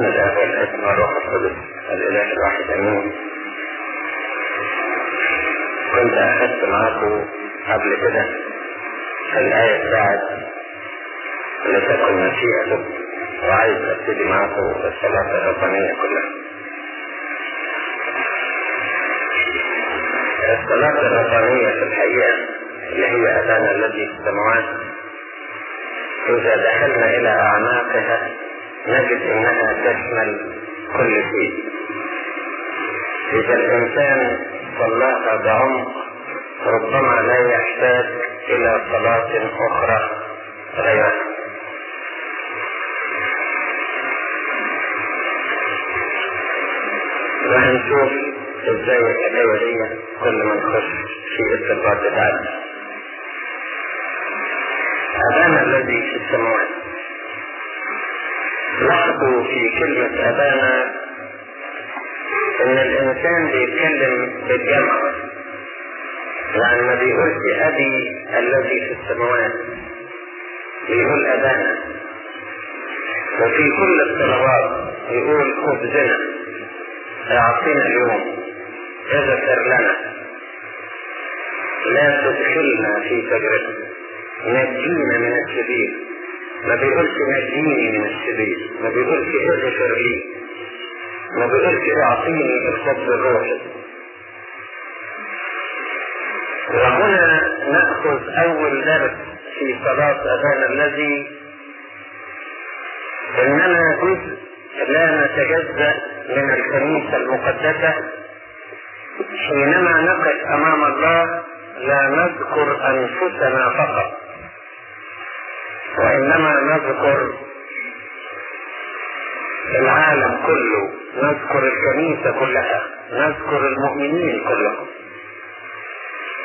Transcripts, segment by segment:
الله والابن والروح القدس الاله الواحد امين كنت اخذت معاكم قبل كده الايه بتاعت لتكن مشيئتك وعايز ابتدي معاكم الصلاه الربانيه كلها الصلاه الربانيه في الحقيقة اللي هي ابانا الذي في السماوات اذا دخلنا إلى اعماقها نجد أنها تشمل كل شيء. إذا الإنسان صلاها بعمق ربما لا يحتاج إلى صلاة أخرى غيرها وهنشوف إزاي دي كل ما نخش في الصفات بتاعتها أبانا الذي في السماوات. لاحظوا في كلمة أبانا إن الإنسان بيتكلم بالجمع. يعني ما بيقولش أبي الذي في السماوات بيقول أبانا. وفي كل الصلوات يقول خبزنا أعطينا اليوم اغفر لنا. لا تدخلنا في تجربة نجينا من الشرير ما بيقولش نجيني من الشرير ما بيقولش اغفر لي ما بيقولش اعطيني الفضل الروحي. وهنا نأخذ أول درس في صلاة أبانا الذي إننا جزء لا نتجزأ من الكنيسة المقدسة حينما نقف أمام الله لا نذكر أنفسنا فقط. وإنما نذكر العالم كله نذكر الكنيسة كلها نذكر المؤمنين كلهم.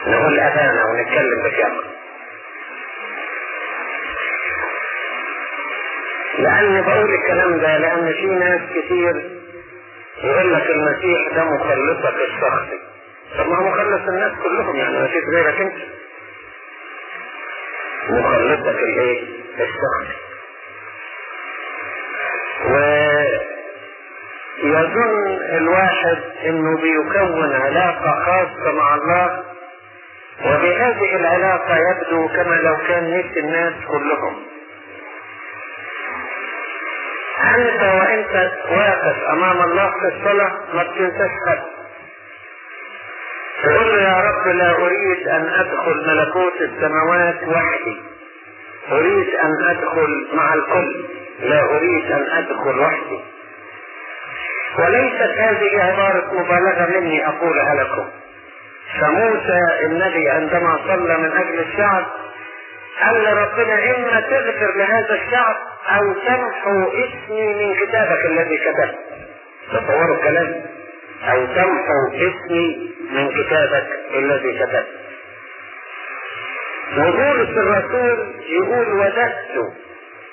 نقول أبانا ونتكلم بجمع لأني بقول الكلام ده لأن في ناس كتير يقول لك المسيح ده مخلصك الشخصي. طب ما هو مخلص الناس كلهم يعني ما فيش غيرك أنت. مخلصك الإيه؟ الشخصي ويظن الواحد إنه بيكون علاقة خاصة مع الله وبهذه العلاقة يبدو كما لو كان نفس الناس كلهم. أنت وأنت واقف أمام الله في الصلاة؟ ما بتنساش حد. تقول يا رب لا أريد أن أدخل ملكوت السماوات وحدي. أريد أن أدخل مع الكل لا أريد أن أدخل وحدي. وليست هذه عبارة مبالغة مني أقولها لكم. فموسى النبي عندما صلى من أجل الشعب قال لربنا إما تغفر لهذا الشعب أو تمحو اسمي من كتابك الذي كتبت. تصوروا الكلام أو تمحو اسمي من كتابك الذي كتبت. وبولس الرسول يقول وددت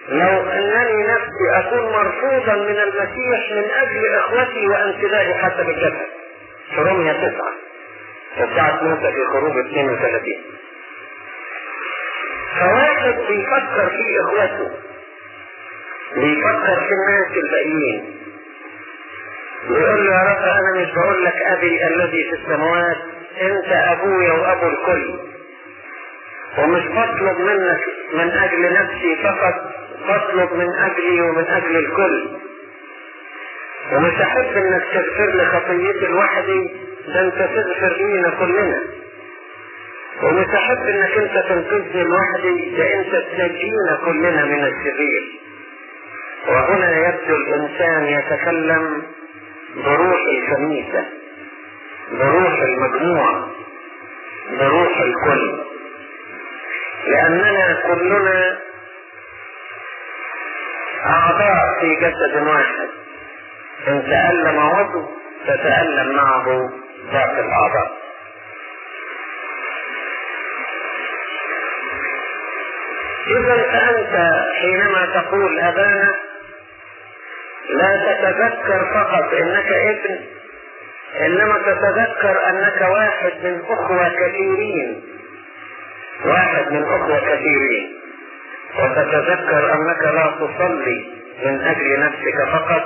لو أنني نفسي أكون مرفوضا من المسيح من أجل إخوتي وامتدائي حسب الجسد في رمية تسعة وبتاعت موسى في خروج 32 فواحد بيفكر في إخوته بيفكر في الناس الباقيين. يقول له يا رب أنا مش بقول لك أبي الذي في السماوات أنت أبويا وأبو الكل. ومش بطلب منك من أجل نفسي فقط بطلب من أجلي ومن أجل الكل. ومش أحب إنك تغفر لي خطيتي لوحدي ده أنت تغفر لينا كلنا. ومش أحب إنك أنت تنقذني لوحدي ده أنت تنجينا كلنا من الشرير وهنا يبدو الإنسان يتكلم بروح الكنيسة بروح المجموعة بروح الكل. لأننا كلنا أعضاء في جسد واحد. إن تألم عضو تتألم معه باقي الأعضاء. إذا فأنت حينما تقول أبانا لا تتذكر فقط إنك ابن إنما تتذكر أنك واحد من أخوة كثيرين. واحد من اخوة كثيرين. وتتذكر أنك لا تصلي من أجل نفسك فقط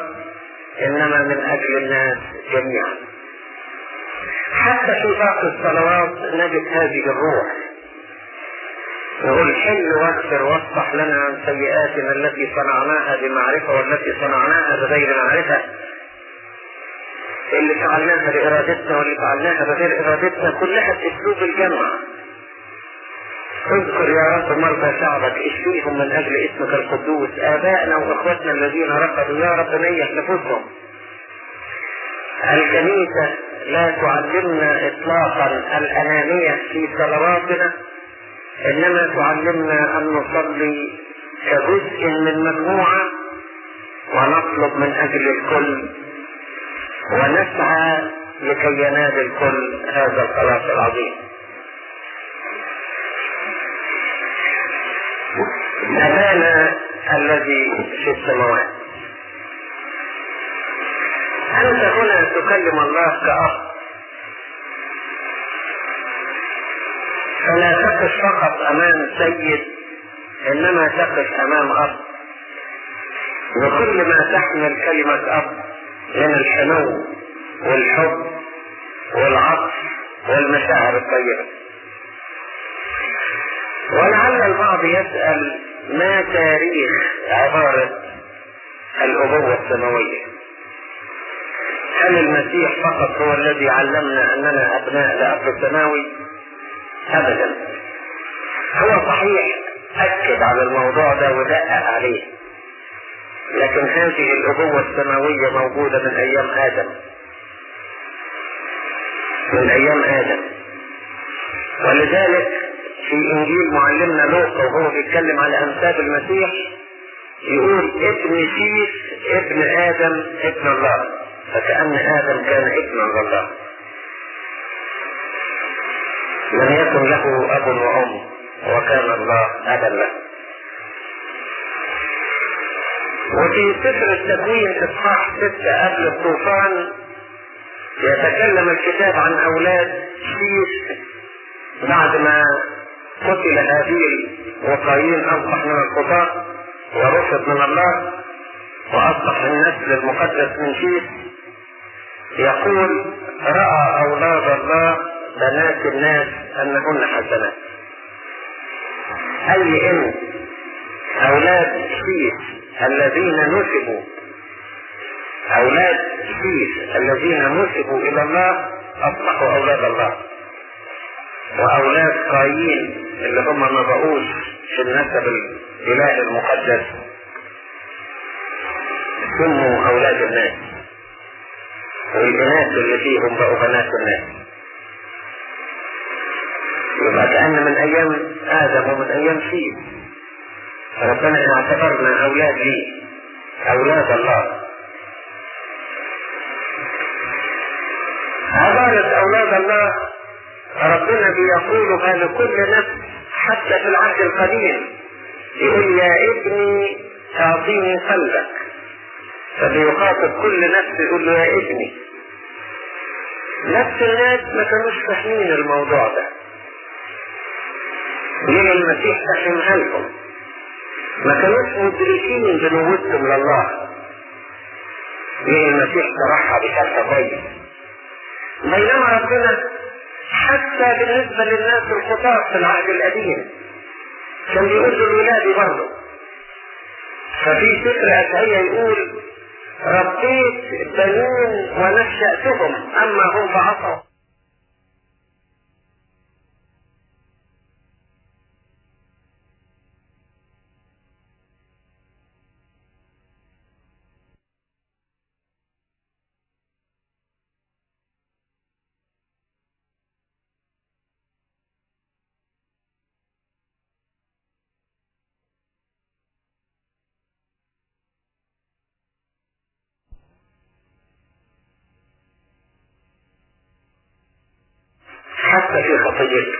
إنما من أجل الناس جميعا. حتى في باقي الصلوات نجد هذه الروح. نقول حل واغفر واصفح لنا عن سيئاتنا التي صنعناها بمعرفة والتي صنعناها بغير معرفة. اللي فعلناها بإرادتنا واللي فعلناها بغير إرادتنا كلها بأسلوب الجمع. اذكر يا رب مرضى شعبك اشفيهم من أجل اسمك القدوس. ابائنا واخوتنا الذين رفضوا يا رب نيح نفوسهم الكنيسة لا تعلمنا اطلاقا الأنانية في صلواتنا إنما تعلمنا أن نصلي كجزء من مجموعة ونطلب من أجل الكل ونسعى لكي ينال الكل هذا الخلاص العظيم. أبانا الذي في السماوات. أنت هنا تكلم الله كأب. فلا تقف فقط أمام سيد إنما تقف أمام أب. وكل ما تحمل كلمة أب من الحنو والحب والعطف والمشاعر الطيبة. ولعل البعض يسأل ما تاريخ عبارة الأبوة السماوية؟ هل المسيح فقط هو الذي علمنا أننا أبناء لأب السماوي؟ أبدا. هو صحيح أكد على الموضوع ده ودقق عليه. لكن هذه الأبوة السماوية موجودة من أيام آدم. من أيام آدم. ولذلك في إنجيل معلمنا لوقا وهو بيتكلم على أنساب المسيح يقول ابن شيس ابن آدم ابن الله فكأن آدم كان ابنا لله لم يكن له أب وأم وكان الله أبا له. وفي سفر التكوين اصحاح ستة قبل الطوفان يتكلم الكتاب عن أولاد شيش بعد ما قتل هابيل وقايين أصبح من الخطاة ورفض من الله وأصبح النسل المقدس من شيش يقول رأى أولاد الله بنات الناس أنهن حسنات. أي إن أولاد شيش الذين نسبوا أولاد شيث الذين نسبوا إلى الله أصبحوا أولاد الله. وأولاد قايين اللي هم ما بقوش في النسب الإله المقدس. سموا أولاد الناس. والبنات اللي فيهم بقوا بنات الناس. يبقى كأن من أيام آدم ومن أيام شيث ربنا اعتبرنا أولاد ليه؟ أولاد الله. عبارة أولاد الله ربنا بيقولها لكل نفس حتى في العهد القديم. يقول يا ابني أعطيني قلبك. فبيخاطب كل نفس يقول له يا ابني. نفس الناس ما كانوش فاهمين الموضوع ده. ليه المسيح فهمها لهم؟ ما كانوش مدركين بنوتهم لله. ليه المسيح صرحها بشكل كويس؟ بينما ربنا حتى بالنسبة للناس الخطاة في العهد القديم كان بيقول للولاد برضه. ففي سفر أشعية يقول ربيت بنين ونشأتهم أما هم فعصوا. خطيته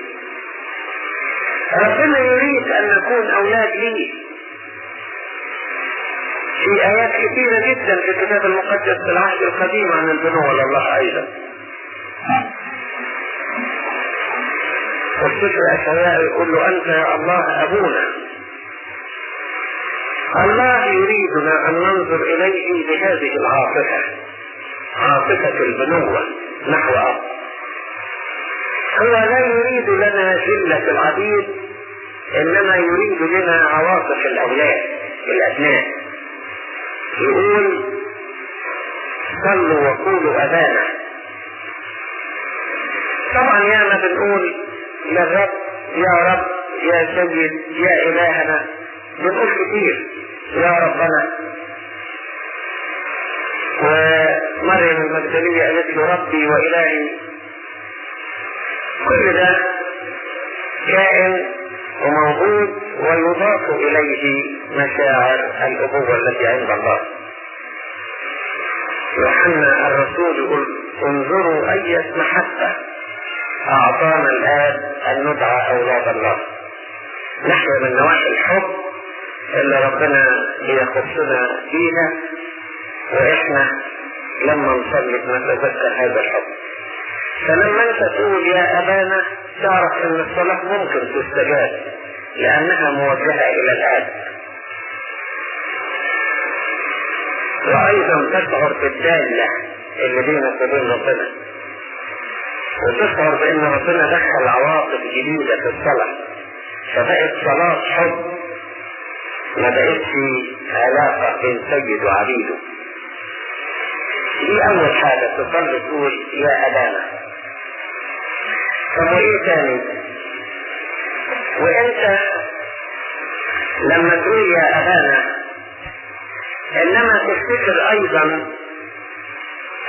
ربنا يريد أن نكون أولاد ليه في آيات كثيرة جدا في الكتاب المقدس في العهد القديم عن البنوة لله أيضا والسفر اشعياء يقول له أنت يا الله أبونا. الله يريدنا أن ننظر إليه بهذه العاطفة عاطفة البنوة نحو هو لا يريد لنا جلة العبيد إنما يريد لنا عواطف الأولاد الأبناء. يقول صلوا وقولوا أبانا طبعا يا ما بنقول للرب يا رب يا سيد يا إلهنا. بنقول كتير يا ربنا. ومريم المجدلية قالت له ربي وإلهي كل ده كائن وموجود ويضاف إليه مشاعر الأبوة التي عند الله. يوحنا الرسول يقول انظروا أية محبة. أعطانا الآب أن ندعى أولاد الله. نحن من نواحي الحب اللي ربنا بيخصنا فيها وإحنا لما نصلي نتذكر هذا الحب. فلما انت تقول يا أبانا تعرف أن الصلاة ممكن تستجاب لأنها موجهة إلى الاب وأيضا تشعر بالدالة اللي بينك وبين ربنا. وتشعر بأن ربنا دخل عواطف جديدة في الصلاة فبقت صلاة حب ما بقتش علاقة بين سيد وعبيده. دي أول حاجة تصلي تقول يا أبانا. طب وايه تاني وإنت لما تقول يا أبانا إنما تفتكر أيضا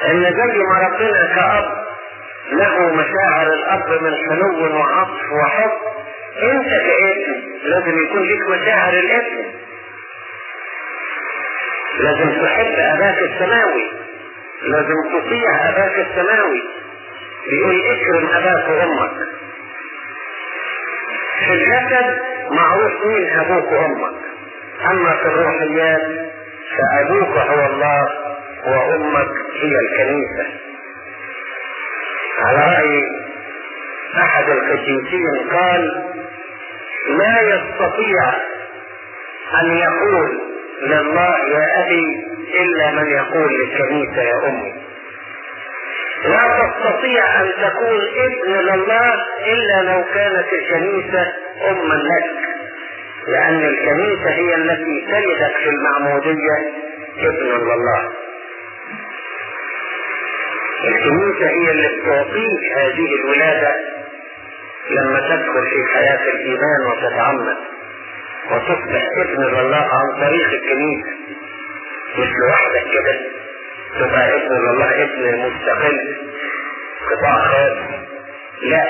إن زي ما ربنا كأب له مشاعر الأب من حنو وعطف وحب. إنت كإبن لازم يكون لك مشاعر الإبن. لازم تحب أباك السماوي. لازم تطيع أباك السماوي. بيقول اكرم أباك وأمك. في الجسد معروف مين أبوك وأمك. أما في الروحيات فأبوك هو الله وأمك هي الكنيسة. على رأي أحد القديسين قال لا يستطيع أن يقول لله يا أبي إلا من يقول للكنيسة يا أمي. لا تستطيع أن تكون ابن لله إلا لو كانت الكنيسة اما لك. لأن الكنيسة هي التي تلدك في المعمودية ابن لله الكنيسة هي اللي بتعطيك هذه الولادة لما تدخل في حياة الإيمان وتتعمد وتصبح ابن لله عن طريق الكنيسة. مش لوحدك كده. تبقى ابن لله ابن مستقل. قطاع خاص لا.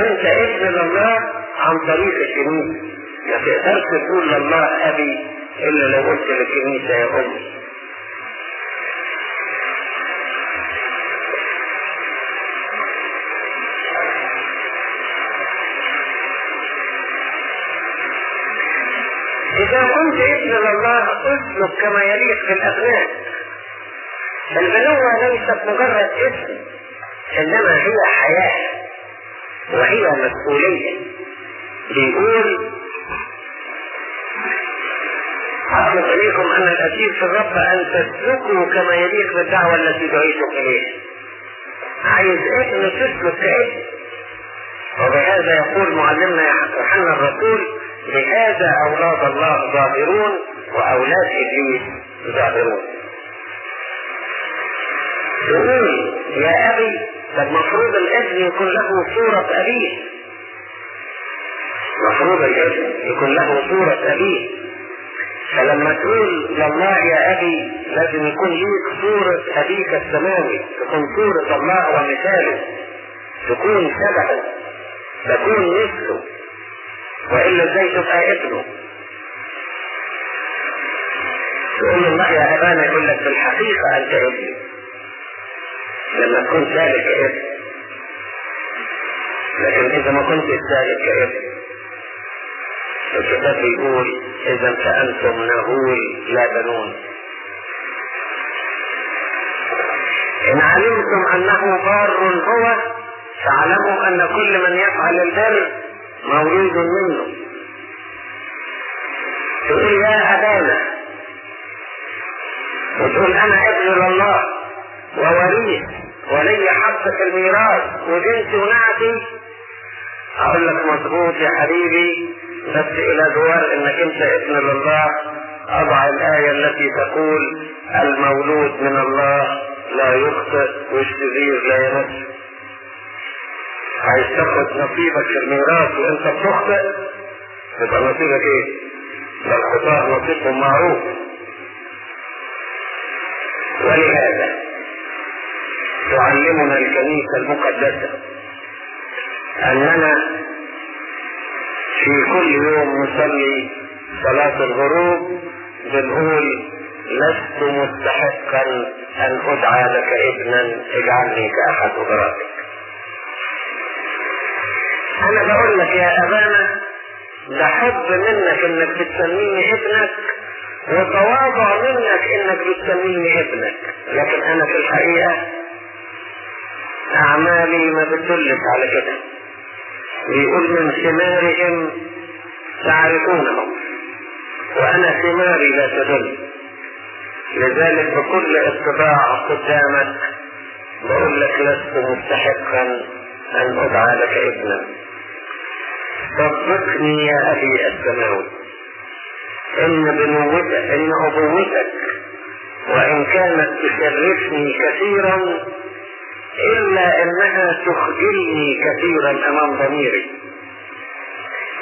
انت ابن لله عن طريق الكنيسة. ما تقدرش تقول لله أبي إلا لو قلت للكنيسة يا أمي. إذا كنت ابن لله اسلك كما يليق بالأبناء البنوة ليست مجرد اسم إنما هي حياة وهي مسؤولية. بيقول أطلب إليكم أن الأسير في الرب أن تسلكوا كما يليق بالدعوة التي دعيتم إليها. عايز ابن تسلك كابن وبهذا يقول معلمنا يوحنا الرسول لهذا أولاد الله ظاهرون وأولاد إبليس ظاهرون. يقول يا أبي فالمفروض الابن يكون له صورة أبيه. مفروض الابن يكون له صورة أبيه. فلما تقول لله يا أبي لازم يكون ليك صورة أبيك السماوي تكون صورة الله ومثاله تكون شبهه تكون مثله وإلا إزاي تبقى ابنه تقول الله يا أبانا يقول لك بالحقيقة أنت ابني. لما تكون ذلك ابن لكن إذا ما كنت ذلك ابن الكتاب بيقول إذا فأنتم نهول لا بنون. إن علمتم أنه بار هو فاعلموا أن كل من يفعل البر مولود منه. تقول يا أبانا وتقول أنا ابن لله ووريث ولي حق في الميراث وجنسي ونعتي أقول لك مظبوط يا حبيبي بس إلى جوار إنك أنت ابن لله. أضع الآية التي تقول المولود من الله لا يخطئ والشرير لا يمس عايز تاخد نصيبك في الميراث وأنت بتخطئ؟ يبقى نصيبك إيه؟ ده الخطاء نصيبهم معروف. ولهذا تعلمنا الكنيسة المقدسة. أننا في كل يوم نصلي صلاة الغروب بنقول لست مستحقا أن أدعى لك ابنا اجعلني كأحد أدرائك أنا بقول لك يا أبانا ده حب منك إنك بتسميني ابنك وتواضع منك إنك بتسميني ابنك. لكن أنا في الحقيقة أعمالي ما بتدلك على كده. بيقول من ثمارهم تعرفونهم وأنا ثماري لا تدل. لذلك بكل اتباع قدامك بقول لك لست مستحقا أن أدعى لك ابنا. صدقني يا أبي السماوي إن بنوتك إن أبوتك وإن كانت تشرفني كثيرا إلا أنها تخجلني كثيرا أمام ضميري.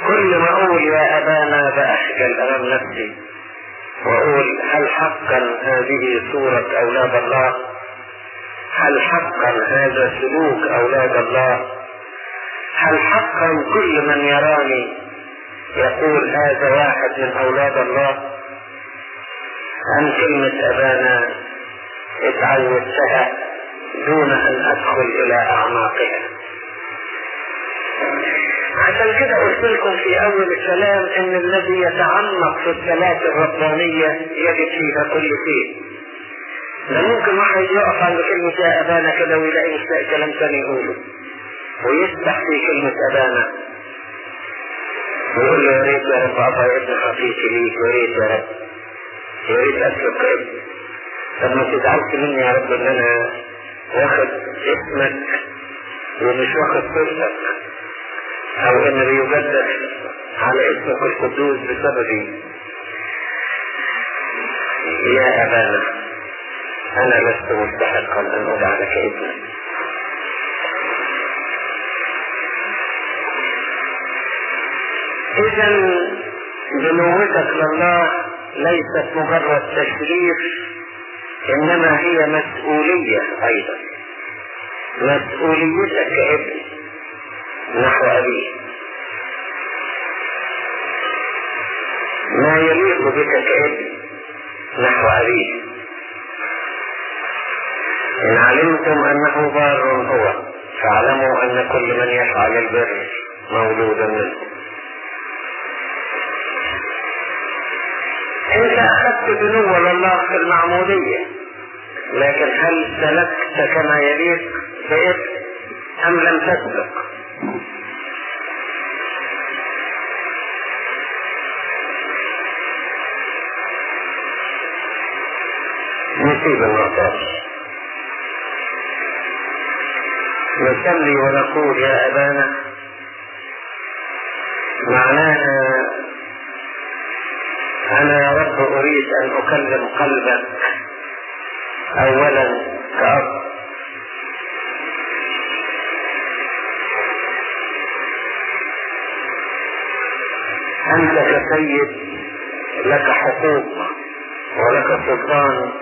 كل ما أقول يا أبانا بأخجل أمام نفسي وأقول هل حقا هذه صورة أولاد الله؟ هل حقا هذا سلوك أولاد الله؟ هل حقا كل من يراني يقول هذا واحد من أولاد الله؟ أم كلمة أبانا اتعودتها دون أن أدخل إلى أعماقها. عشان كده قلت لكم في أول الكلام إن الذي يتعمق في الصلاة الربانية يجد فيها كل شيء. ده ممكن واحد يقف عند كلمة يا أبانا كده ويلاقي مش لاقي كلام تاني يقوله. ويسبح في كلمة أبانا. ويقول له يا ريت يا رب أعطى ابن حقيقي ليك يا ريت يا رب. يا ريت أسلك ابن. طب ما تزعلش مني يا رب إن أنا واخد اسمك ومش واخد صورتك. أو إن بيجدد على اسمك القدوس بسببي؟ يا أبانا أنا لست مستحقا أن أدعى لك ابنا إذا بنوتك لله ليست مجرد تشريف إنما هي مسؤولية أيضا. مسؤوليتك كابن نحو أبيه ما يليق بك كابن نحو أبيه إن علمتم أنه بار هو فاعلموا أن كل من يفعل البر مولود منه. انت اخذت بنوة لله في المعمودية لكن هل سلكت كما يليق؟ ام لم تسلك نسيب النقطة نصلي ونقول يا أبانا معناها أنا يا رب أريد أن أكلم قلبك أولا كأب. أنت كسيد لك حقوق ولك سلطان.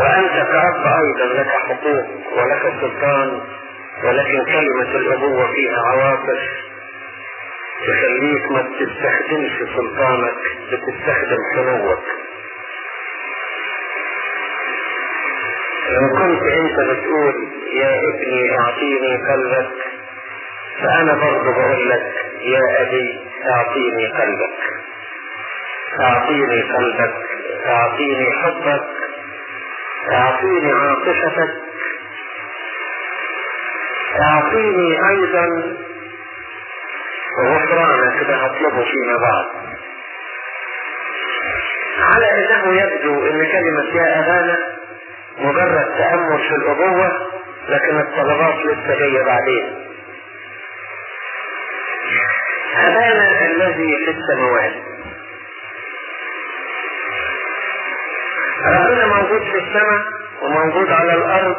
وأنت كأب أيضا لك حقوق ولك سلطان. ولكن كلمة الأبوة فيها عواطف. تخليك ما بتستخدمش سلطانك بتستخدم حنوك إن كنت أنت بتقول يا ابني أعطيني قلبك. فأنا برضه بقول لك يا أبي أعطيني قلبك. أعطيني قلبك. أعطيني حبك. أعطيني عاطفتك. أعطيني أيضا غفرانك ده هطلبه فيما بعد. على أنه يبدو إن كلمة يا أبانا مجرد تأمل في الأبوة لكن الطلبات لسه جاية بعدين أبانا الذي في السماوات. ربنا موجود في السماء وموجود على الأرض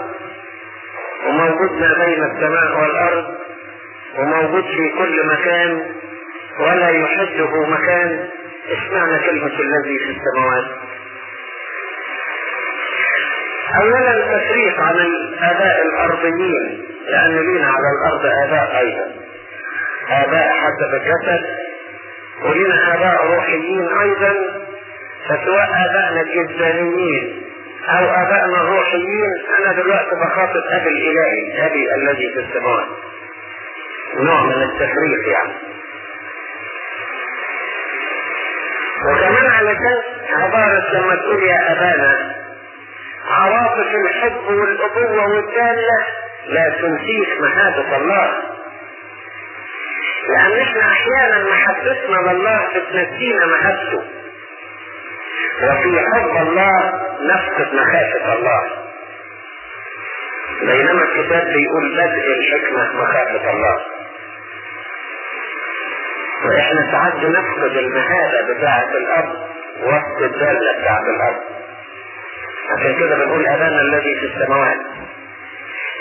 وموجود ما بين السماء والأرض وموجود في كل مكان ولا يحده مكان. اشمعنى كلمة الذي في السماوات. أولا تفريق عن الآباء الأرضيين لأن لينا على الأرض آباء أيضا. آباء حسب الجسد ولنا آباء روحيين أيضا فسواء آبائنا الجسدانيين أو آبائنا الروحيين. أنا دلوقتي بخاطب أبي الإلهي أبي الذي في السماوات. نوع من التفريق يعني. وكمان علشان عبارة لما تقول يا أبانا عواطف الحب والأبوة والدالة لا تنسيك محبة الله. لأن إحنا أحيانا محبتنا لله بتنسينا محبته. وفي حب الله نفقد مخافة الله. بينما الكتاب بيقول بدء الحكمة مخافة الله. وإحنا ساعات بنفقد المهابة بتاعة الأرض وسط الدالة بتاعة الأرض عشان كده بنقول أبانا الذي في السماوات.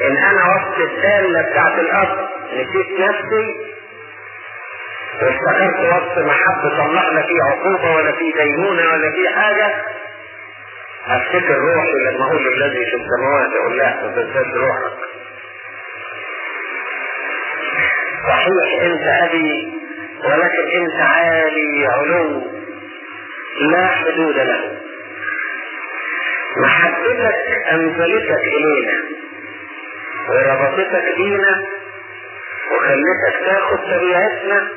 إن أنا وسط الدالة بتاعة الأرض نسيت نفسي وافتكرت وسط محبة الله لا في عقوبة ولا في دينونة ولا في حاجة. افتكر روحي لما أقول الذي في السماوات أقول ما تنساش روحك. صحيح أنت أبي ولكن أنت عالي علو لا حدود له. محبتك أنزلتك إلينا وربطتك بينا وخلتك تاخد طبيعتنا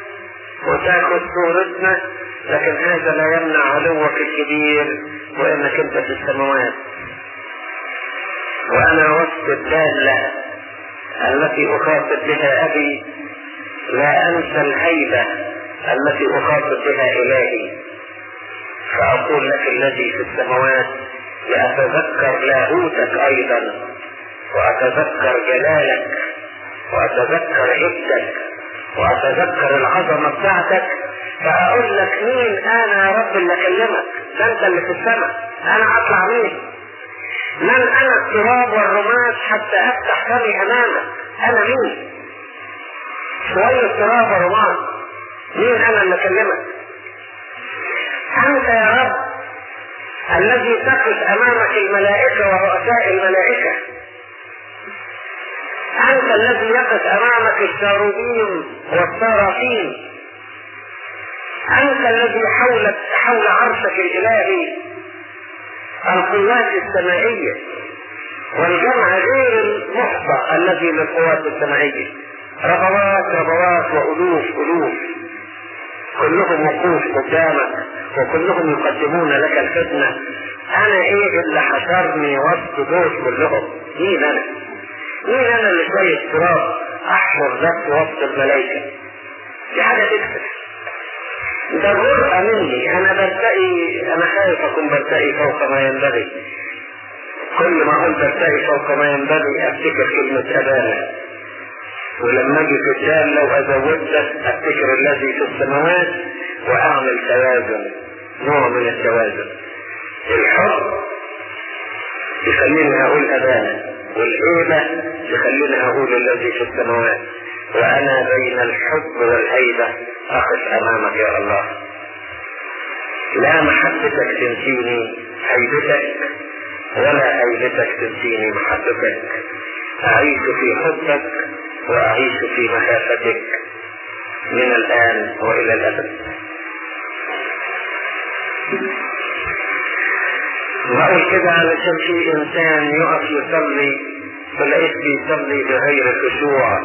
وتاخد صورتنا لكن هذا لا يمنع علوك الكبير وانك انت في السماوات. وأنا وسط الدالة التي أخاطب بها أبي لا أنسى الهيبة التي أخاطب بها إلهي. فأقول لك الذي في السماوات لأتذكر لاهوتك أيضا وأتذكر جلالك وأتذكر عدتك واتذكر العظمة بتاعتك فأقول لك مين أنا يا رب اللي أكلمك؟ ده أنت اللي في السماء. أنا أطلع مين؟ من أنا التراب والرماد حتى أفتح فمي أمامك. أنا مين؟ شوية تراب ورماد. مين أنا اللي أكلمك؟ أنت يا رب الذي تقف أمامك الملائكة ورؤساء الملائكة. أنت الذي يقف أمامك الشاروبين والسرافين أنت الذي حولك حول عرشك الإلهي القوات السمائية والجمع غير المحصى الذي للقوات السمائية ربوات ربوات والوف ألوف. كلهم وقوف قدامك وكلهم يقدمون لك الخدمة أنا إيه اللي حشرني وسط دول كلهم؟ مين أنا؟ مين أنا اللي شوية تراب احفر ذات وسط الملائكة؟ دي حاجة تكسر ده جرأة مني. أنا برتقي أنا خايف أكون برتقي فوق ما ينبغي. كل ما أقول برتقي فوق ما ينبغي أفتكر كلمة أبانا. ولما أجي في الدالة وازودك أفتكر الذي في السماوات وأعمل توازن نوع من التوازن. الحب يخليني أقول أبانا. والهيبة تخليني أقول الذي في السماوات. وأنا بين الحب والهيبة. أقف أمامك يا الله. لا محبتك تنسيني هيبتك ولا هيبتك تنسيني محبتك. أعيش في حبك وأعيش في مخافتك من الآن وإلى الأبد. بقول كده علشان في انسان يقف يصلي تلاقيه بيصلي بغير خشوع.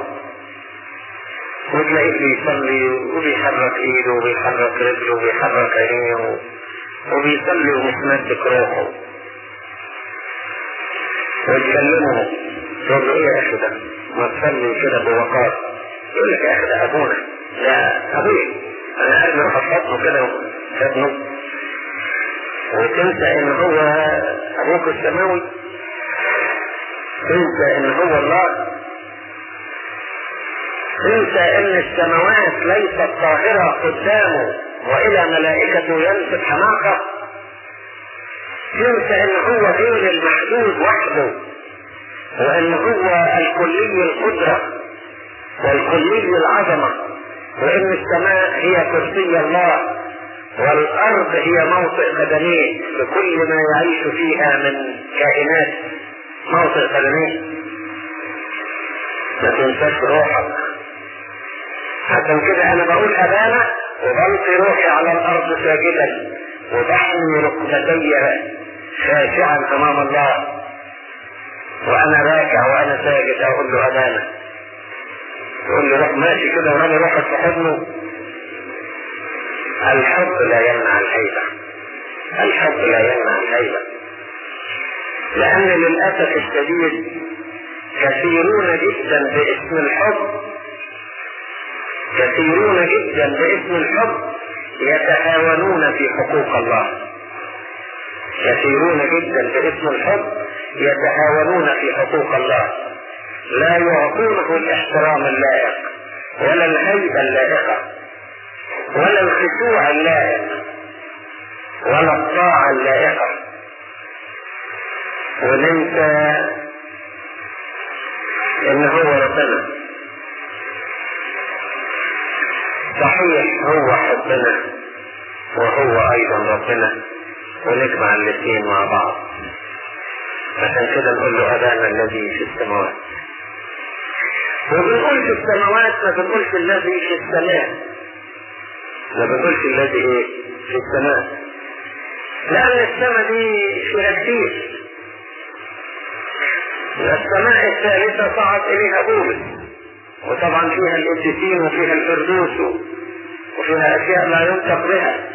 وتلاقيه بيصلي وبيحرك إيده وبيحرك رجله وبيحرك عينيه وبيصلي ومتمسك روحه ويكلمه يقول له إيه يا أخي ده؟ ما تصلي كده بوقار. يقول لك يا أخي ده أبونا. ده أبويا. أنا قاعد مرحب كده ابنه وتنسى إن هو أبوك السماوي تنسى إن هو الله. تنسى إن السماوات ليست طاهرة قدامه وإلى ملائكته ينسب حماقة. تنسى إن هو غير المحدود وحده وإن هو الكلي القدرة والكلي العظمة وإن السماء هي كرسي الله. والأرض هي موطئ قدميه لكل ما يعيش فيها من كائنات موطئ قدميه ما تنساش روحك. عشان كده أنا بقول أبانا وبلقي روحي على الأرض ساجدا وبحمي ركبتي خاشعا أمام الله. وأنا راكع وأنا ساجد أقول له أبانا. يقول لي روح ماشي كده وراني روحك في حضنه. الحب لا يمنع الهيبة. الحب لا يمنع الهيبة. لأن للأسف الشديد كثيرون جدا باسم الحب كثيرون جدا باسم الحب يتهاونون في حقوق الله. كثيرون جدا باسم الحب يتهاونون في حقوق الله. لا يعطونه الاحترام اللائق ولا الهيبة اللائقة. ولا الخشوع اللائق ولا الطاعة اللائقة وننسى إن هو ربنا. صحيح هو حبنا وهو أيضا ربنا ونجمع الاثنين مع بعض. عشان كده نقول له ابانا الذي في السماوات. وبنقول في السماوات ما بنقولش الذي في السماء. ما بنقولش الذي إيه في السماء. لأن السماء دي فيها كتير السماء الثالثة صعد إليها بولس وطبعا فيها القديسين وفيها الفردوس وفيها أشياء لا ينطق بها.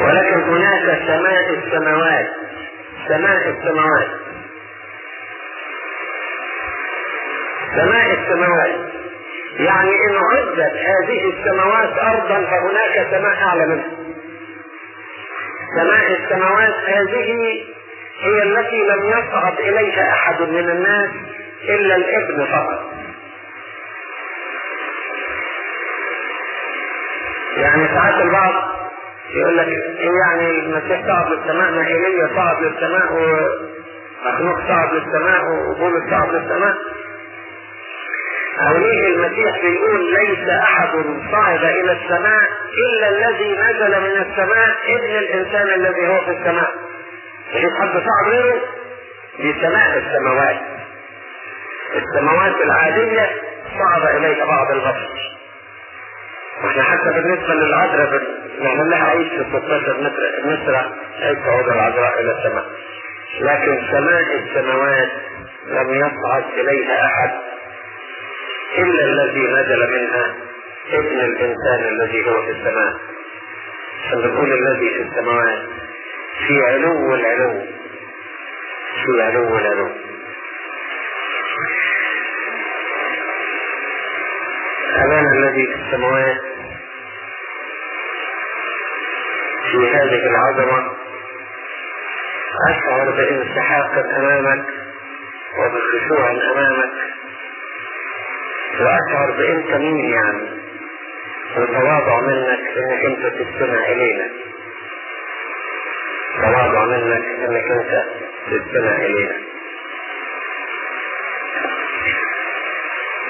ولكن هناك سماء السماوات. سماء السماوات. سماء السماوات. يعني إن عدت هذه السماوات أرضا فهناك سماء أعلى منها. سماء السماوات هذه هي التي لم يصعد إليها أحد من الناس إلا الإبن فقط. يعني ساعات البعض يقول لك إيه يعني المسيح صعد للسماء؟ ما ايليا صعد للسماء ومخلوق صعد للسماء وبولس صعد للسماء. أو ليه المسيح بيقول ليس أحد صعد إلى السماء إلا الذي نزل من السماء ابن الإنسان الذي هو في السماء. مفيش حد صعد غيره دي سماء السماوات. السماوات العادية صعد إليها بعض البشر وإحنا حتى بالنسبة للعذراء نعمل لها عيش في 16 متر متر عيش تعود العذراء إلى السماء. لكن سماء السماوات لم يصعد إليها أحد. إلا الذي نزل منها ابن الإنسان الذي هو في السماء. بنقول الذي في السماوات في علو العلو في علو العلو أبانا الذي في السماوات في هذه العظمة أشعر بإنسحاق أمامك وبخشوع أمامك. وأشعر بأنت مين يعني. وتواضع منك إنك أنت تستمع إلينا. تواضع منك إنك أنت تستمع إلينا.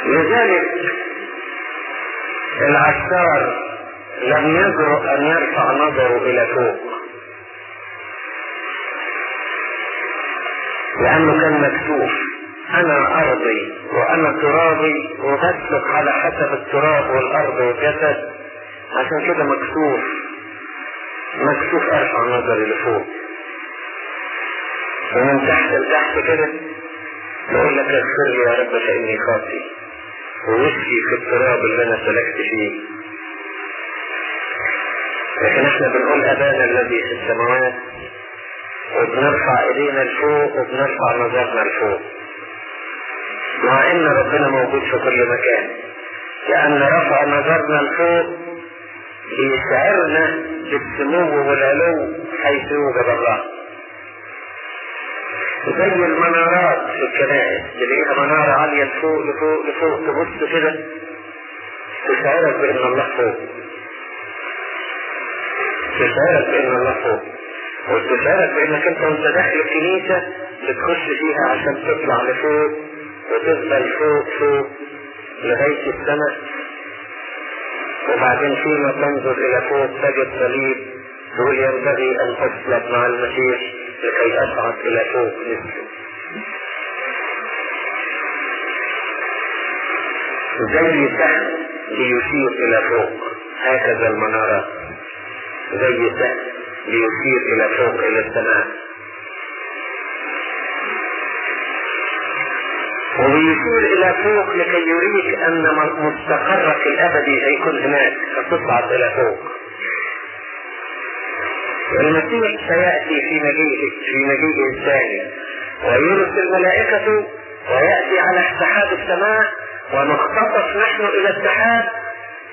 لذلك العشار لم يجرؤ أن يرفع نظره إلى فوق. لأنه كان مكسوف أنا أرضي وأنا ترابي وبسلك على حسب التراب والأرض والجسد. عشان كده مكسوف. مكسوف أرفع نظري لفوق. ومن تحت لتحت كده بقول لك اغفر لي يا رب فإني خاطئ. ووشي في التراب اللي أنا سلكت فيه. لكن إحنا بنقول أبانا الذي في السماوات. وبنرفع إيدينا لفوق وبنرفع نظرنا لفوق. مع ان ربنا موجود في كل مكان. لأن رفع نظرنا لفوق بيشعرنا بالسمو والعلو حيث يوجد الله. زي المنارات في الكنائس تلاقيها منارة عالية لفوق لفوق لفوق تبص كده تشعرك بأن الله فوق. تشعرك بأن الله فوق. وتشعرك بأنك أنت وأنت داخل الكنيسة بتخش فيها عشان تطلع لفوق وتفضل فوق فوق لغاية السماء وبعدين فيما تنظر إلى فوق تجد صليب تقول ينبغي أن تصلب مع المسيح لكي أصعد إلى فوق مثله. زي سهم ليشير إلى فوق. هكذا المنارات زي سهم ليشير إلى فوق إلى السماء. ويشير إلى فوق لكي يريك أن مستقرك الأبدي سيكون هناك فتصعد إلى فوق. المسيح سيأتي في مجيئه في مجيئه الثاني ويرسل ملائكته ويأتي على سحاب السماء ونختطف نحن إلى السحاب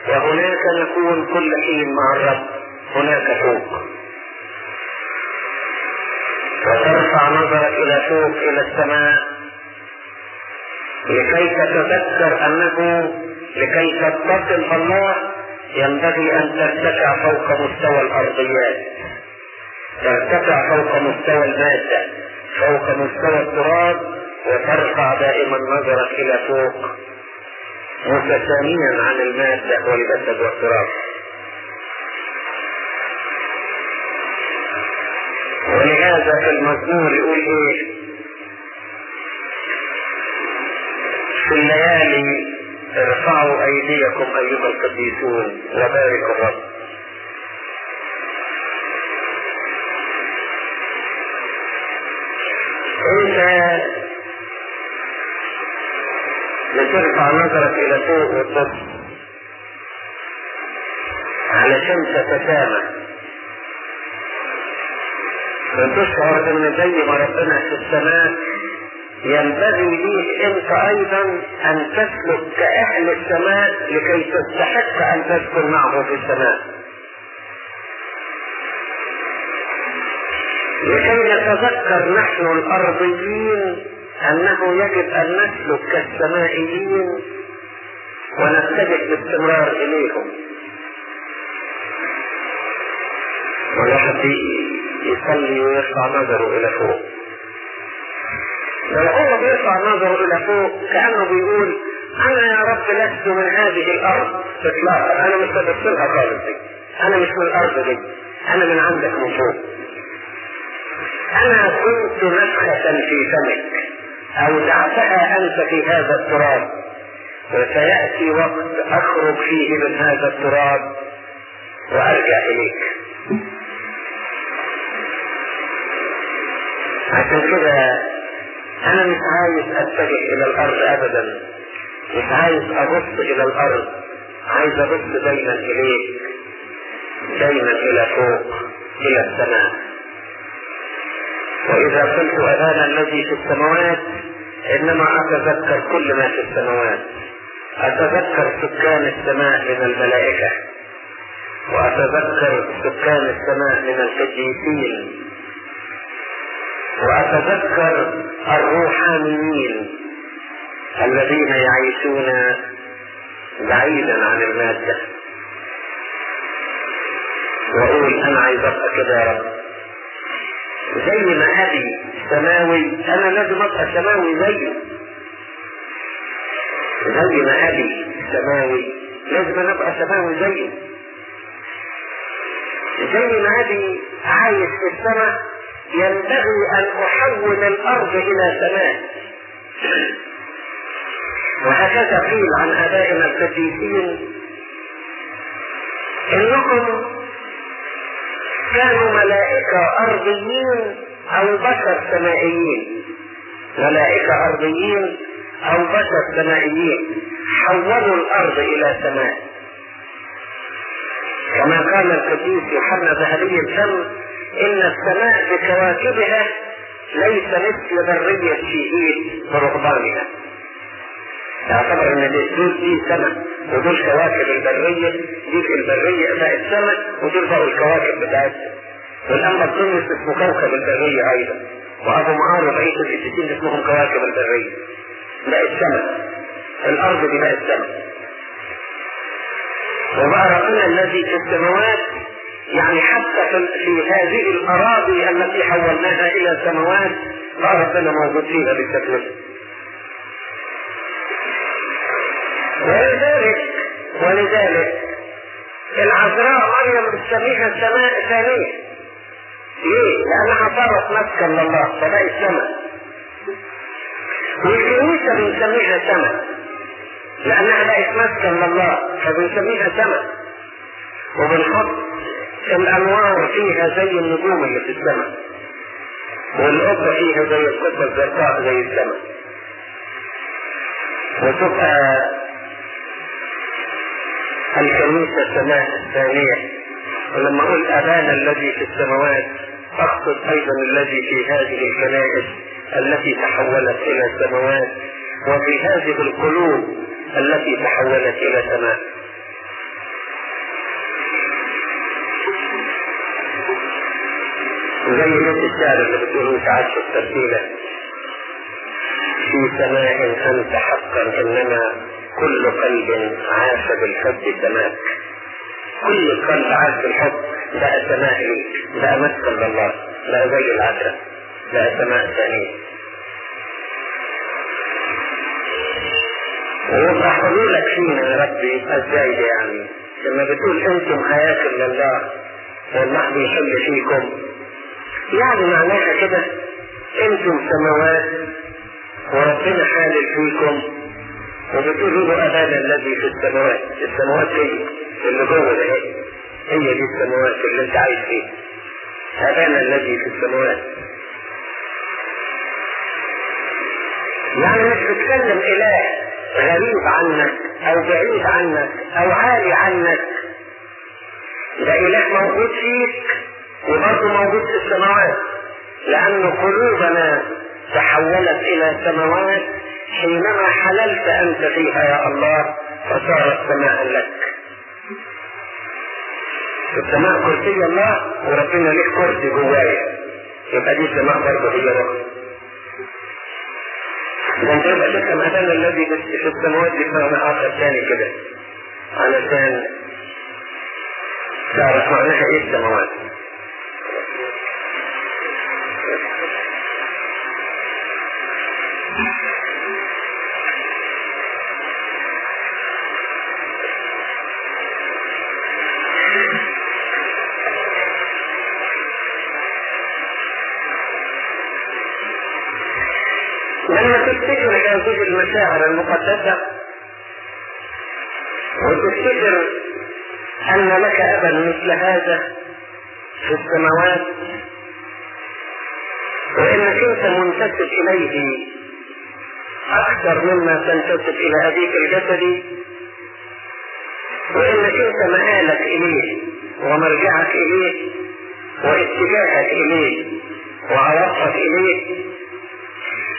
وهناك نكون كل حين مع الرب. هناك فوق. وترفع نظرك إلى فوق إلى السماء. لكي تتذكر أنه لكي تتصل بالله ينبغي أن ترتفع فوق مستوى الأرضيات. ترتفع فوق مستوى المادة فوق مستوى التراب وترفع دائما نظرك إلى فوق. متساميا عن المادة والجسد والتراب. ولهذا في المزمور يقول إيه؟ في الليالي ارفعوا أيديكم أيها القديسون وباركوا الرب. انت لترفع نظرك إلى فوق وتبص علشان تتسامح. وتشعر ان زي ما ربنا في السماء. ينبغي ليك انت أيضا أن تسلك كأهل السماء لكي تستحق أن تسكن معه في السماء. لكي نتذكر نحن الأرضيين أنه يجب أن نسلك كالسمائيين ونتجه باستمرار إليهم. والواحد يصلي ويرفع نظره إلى فوق. لو هو بيرفع نظره إلى فوق كأنه بيقول أنا يا رب لست من هذه الأرض. اطلاقا أنا مش ببصلها خالص دي. أنا مش من الأرض دي. أنا من عندك من فوق. أنا كنت نفخة في فمك أودعتها أنت في هذا التراب وسيأتي وقت أخرج فيه من هذا التراب وأرجع إليك. عشان كده أنا مش عايز أتجه إلى الأرض ابدا. مش عايز أبص إلى الأرض. عايز أبص دايما اليك دايما إلى فوق. إلى السماء. وإذا قلت أنا الذي في السماوات إنما أتذكر كل ما في السماوات. أتذكر سكان السماء من الملائكة. وأتذكر سكان السماء من القديسين. وأتذكر الروحانيين الذين يعيشون بعيدا عن المادة. وأقول أنا عايز أبقى كده يا رب. زي ما أبي سماوي أنا لازم أبقى سماوي زيه. زي ما أبي سماوي لازم أبقى سماوي زيه. زي ما أبي عايش في السماء ينبغي أن أحول الأرض إلى سماء. وهكذا قيل عن أبائنا القديسين انهم كانوا ملائكة أرضيين أو بشر سمائيين. ملائكة أرضيين أو بشر سمائيين. حولوا الأرض إلى سماء. كما قال القديس يوحنا ذهبي الفم إن السماء بكواكبها ليس مثل برية شيئين برهبانها. يعتبر أن دول دي سماء ودول كواكب البرية دي في البرية بقت سماء ودول بقوا الكواكب بتاعتها. والآن بطلس اسمه كوكب البرية أيضا. وأبو معاذ وبقية القديسين اسمهم كواكب البرية. بقت سماء الأرض دي بقت سماء وبقى ربنا الذي في السماوات يعني حتى في, هذه الأراضي التي حولناها إلى سماوات ربنا موجود فيها بالشكل ولذلك ولذلك العذراء مريم بتسميها السماء ثانية ليه؟ لأنها صارت مسكن لله فبقت سماء والكنيسة بنسميها سماء. لأنها بقت مسكن لله فبنسميها سماء. وبنحط الأنوار فيها زي النجوم اللي في السماء والقبة فيها زي القبة الزرقاء زي السماء. وتبقى الكنيسة سماء الثانية. ولما أقول أبانا الذي في السماوات أقصد أيضا الذي في هذه الكنائس التي تحولت إلى سماوات وفي هذه القلوب التي تحولت إلى سماء زي بيت الشعر اللي بتقولوا ساعات في الترتيلة في سماء أنت حقا إنما كل قلب عاش بالحب سماك. كل قلب عاش بالحب بقى سماء ليك بقى مسكن لله بقى زي العشرة بقى سماء ثانية ويبقى حضورك فينا يا ربي ده يعني لما بتقول أنتم حياكم لله والله بيحل فيكم. يعني معناها كده. أنتم سماوات وربنا حالل فيكم وبتقولوا له أبانا الذي في السماوات. السماوات هي اللي جوه ده هي دي السماوات اللي أنت عايش فيها. أبانا الذي في السماوات. يعني مش بتكلم إله غريب عنك أو بعيد عنك أو عالي عنك. ده إله موجود فيك. وبرضه موجود في السماوات. لأن قلوبنا تحولت إلى سماوات حينما حللت أنت فيها يا الله فصارت سماء لك. السماء كرسي الله وربنا ليه كرسي جوايا. يبقى دي سماء برضه هي رب أنت يبقى تفهم ابانا الذي في السماوات بفهم آخر ثاني كده. علشان تعرف معناها إيه السماوات. تفتكر هذه المشاعر المقدسة وتفتكر أن لك أبا مثل هذا في السماوات. وإنك أنت منتسب إليه أكثر مما تنتسب إلى أبيك الجسدي وإنك أنت مآلك إليه ومرجعك إليه واتجاهك إليه وعواطفك إليه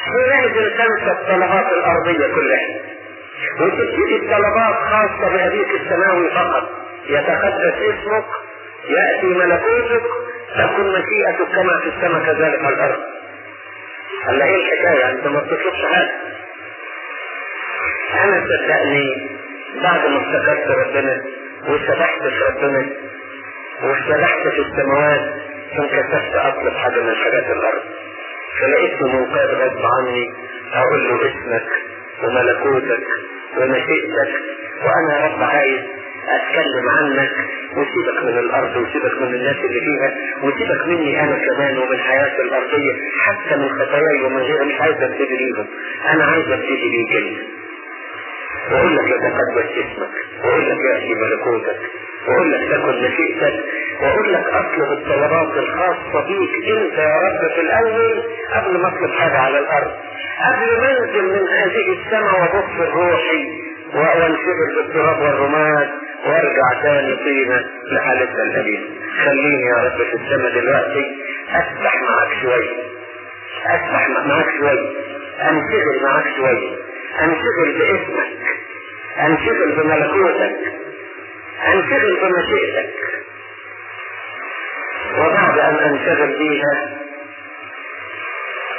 حينئذ تنسى الطلبات الأرضية كلها. وتبتدي الطلبات خاصة بأبيك السماوي فقط. يتقدس اسمك يأتي ملكوتك تكن مشيئتك كما في السماء كذلك على الأرض. هلا إيه الحكاية؟ أنت ما بتطلبش حاجة. أنا صدقني بعد ما افتكرت ربنا وسبحت في ربنا وسبحت في السماوات انكسفت أطلب حاجة من حاجات الأرض. فلقيت منقاد غصب عني أقول له اسمك وملكوتك ومشيئتك وأنا رب عايز أتكلم عنك وسيبك من الأرض وسيبك من الناس اللي فيها وسيبك مني أنا كمان ومن حياتي الأرضية حتى من خطاياي ومن غيرها مش عايز أبتدي بيهم. أنا عايز أبتدي بيك. انت وأقول لك يتقدس اسمك. وأقول لك ياتي ملكوتك. وأقول لك تكن مشيئتك وأقول لك أطلب الطلبات الخاصة بيك. أنت يا رب في الأول قبل ما أطلب حاجة على الأرض. قبل ما أنزل من هذه السماء وابص روحي وانشغل بالتراب والرماد. وارجع تاني طينة لحالتنا القديمة خليني يا رب في السماء دلوقتي أسبح معاك شوية أسبح معاك شوية انشغل معاك شوية انشغل باسمك. انشغل بملكوتك. انشغل بمشيئتك. وبعد أن انشغل بيها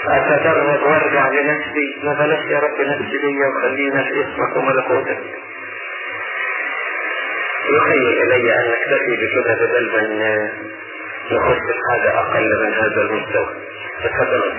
أتدرج وارجع لنفسي. ما بلاش يا رب نفسي ليا وخلينا في اسمك وملكوتك. يخيل إلي أن نكتفي بكده بدل من نخش في حاجة أقل من هذا المستوى. تفضل